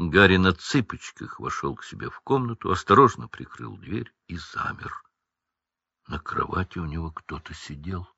Гарри на цыпочках вошел к себе в комнату, осторожно прикрыл дверь и замер. На кровати у него кто-то сидел.